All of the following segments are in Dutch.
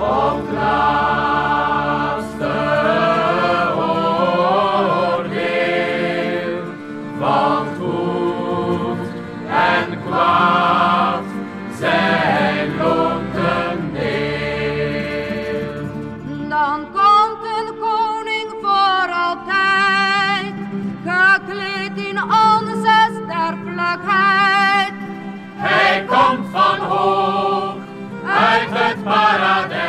Op laatste oordeel, wat goed en kwaad zijn, loopt een. Dan komt een koning voor altijd, gekleed in onze sterflakheid. Hij komt van hoog, uit het paradijs.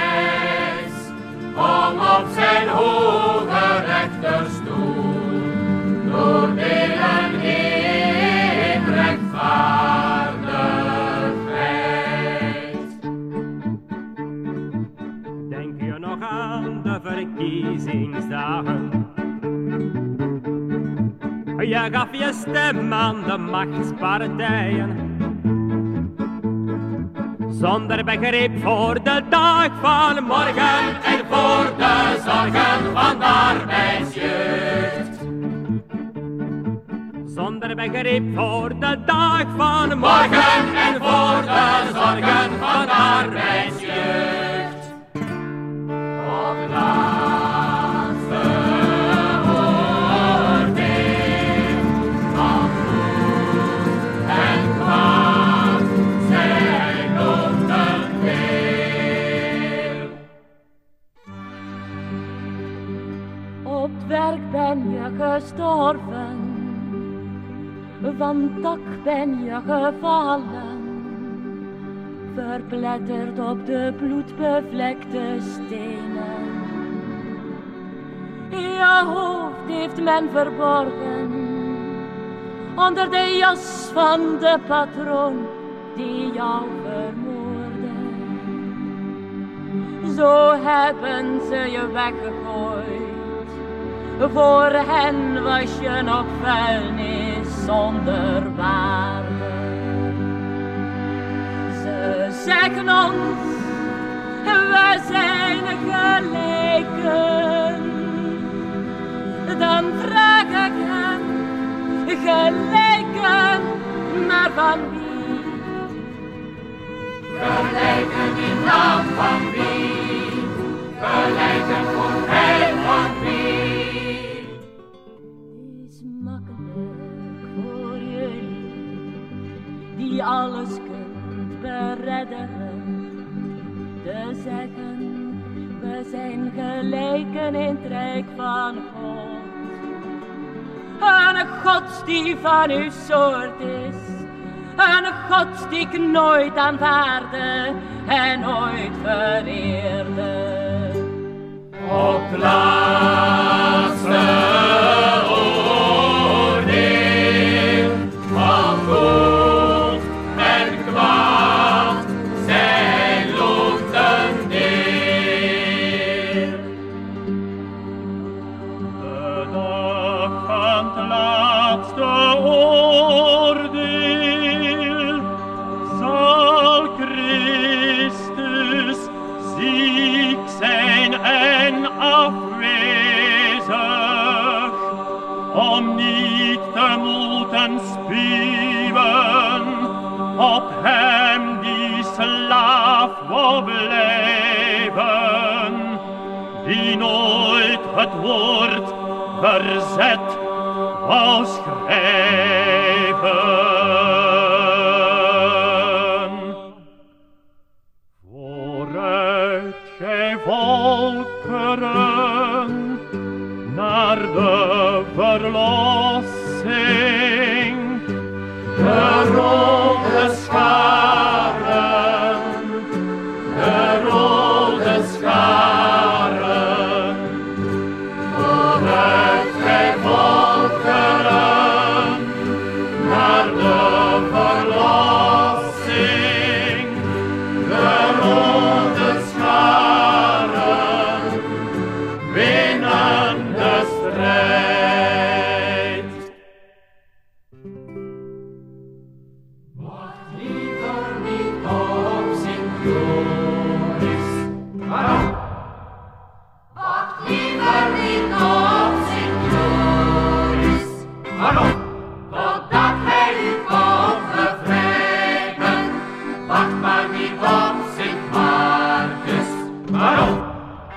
Je gaf je stem aan de machtspartijen. Zonder begrip voor de dag van morgen en voor de zorgen van de. Zonder begrip voor de dag van morgen en ben je gestorven, van dak ben je gevallen, verpletterd op de bloedbevlekte stenen. Je hoofd heeft men verborgen, onder de jas van de patroon die jou vermoordde. Zo hebben ze je weggegooid voor hen was je nog vuilnis zonder waarde. Ze zeggen ons, we zijn gelijken. Dan vraag ik hen, gelijken, maar van wie? Gelijken in naam van wie? Beredderen. Te zeggen, we zijn gelijken in het rijk van God. Een God die van uw soort is. Een God die ik nooit aanvaarde en nooit vereerde. Op laatste wou blijven, die nooit het woord verzet wou schrijven. Vooruit, gij volkeren, naar de verlossing, Waarom? Op,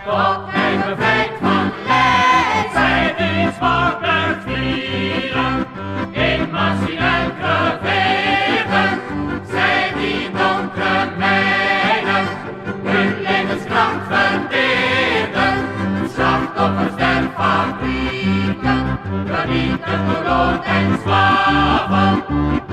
tot hij bevrijd van lijf zij die sparkler vieren, In machineel gevegen, zij die donkere mijnen, hun levenskracht verdeden, Slachtoffers der fabrieken, vernietigen door en slaven.